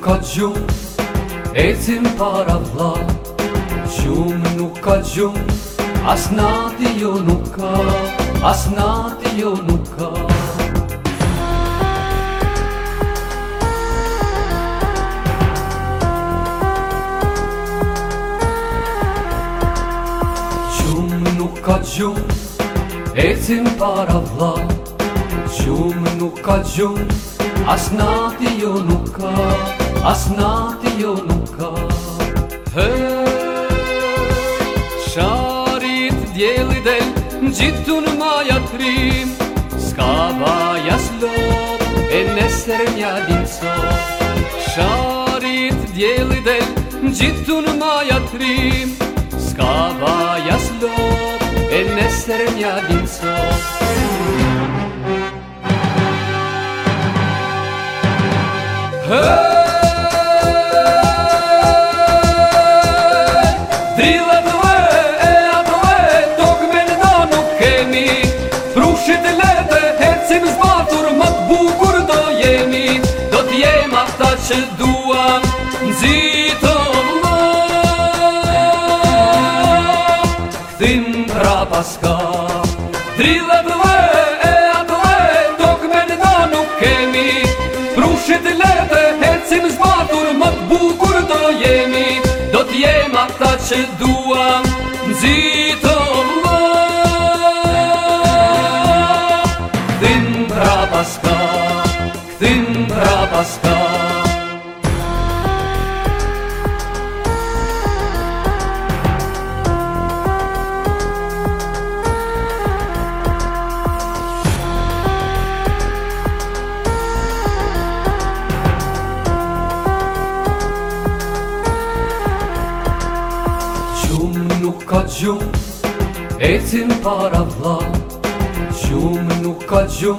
ka gjumë, ecim para vla Gjumë nuk ka gjumë, as nati jo nuk ka As nati jo nuk ka Gjumë nuk ka gjumë, ecim para vla Gjumë nuk ka gjumë, as jo nuk As nati jo nuk ka أصنعت يومك شاريت ديال دل جد ما يطريم سكابا يسلوب النسر يا دينسو شاريت ديال دل جد ما يطريم سكابا يسلوب النسر يا دينسو Hey! Këtë që dua, në zi të pra paska Tri le ble, e atë le, do këmenë danu kemi Përshit lepe, hecim zbatur, më bukur do jemi Do t'jejma ata që dua, në zi të pra paska Këtë pra paska ka gjum Ecin para vla Gjum nuk ka gjum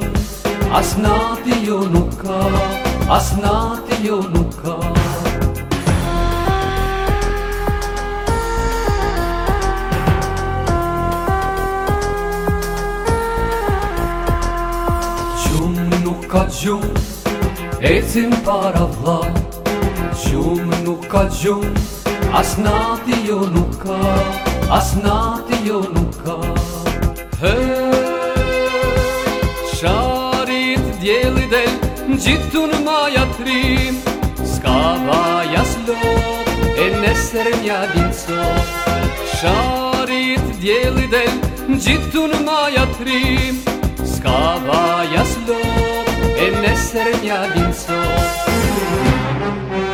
As nati jo nuk ka As nati jo nuk ka Gjum nuk ka gjum Ecin para vla nuk ka gjum As jo nuk ka Asnatiyonka Шарит делидель Джитун моя три Скавая слёг Энесерня винцо Шарит делидель Джитун моя три Скавая слёг Энесерня винцо Музыка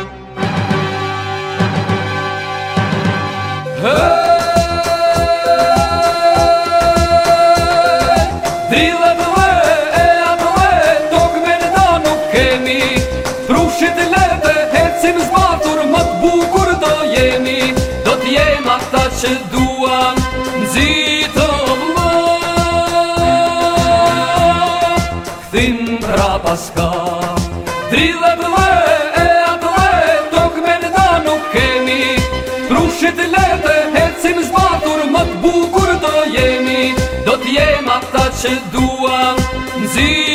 Dilla më e, e a më e, tok me në da nuk kemi Prushit e lete, hecim zbatur, më të bukur do jemi Do t'jem ata që duan, nëzi të më Këthim pra paska Dilla më e, e a më e, tok me në da nuk kemi Prushit e lete, hecim zbatur, më të bukur do jemi Ta që dua në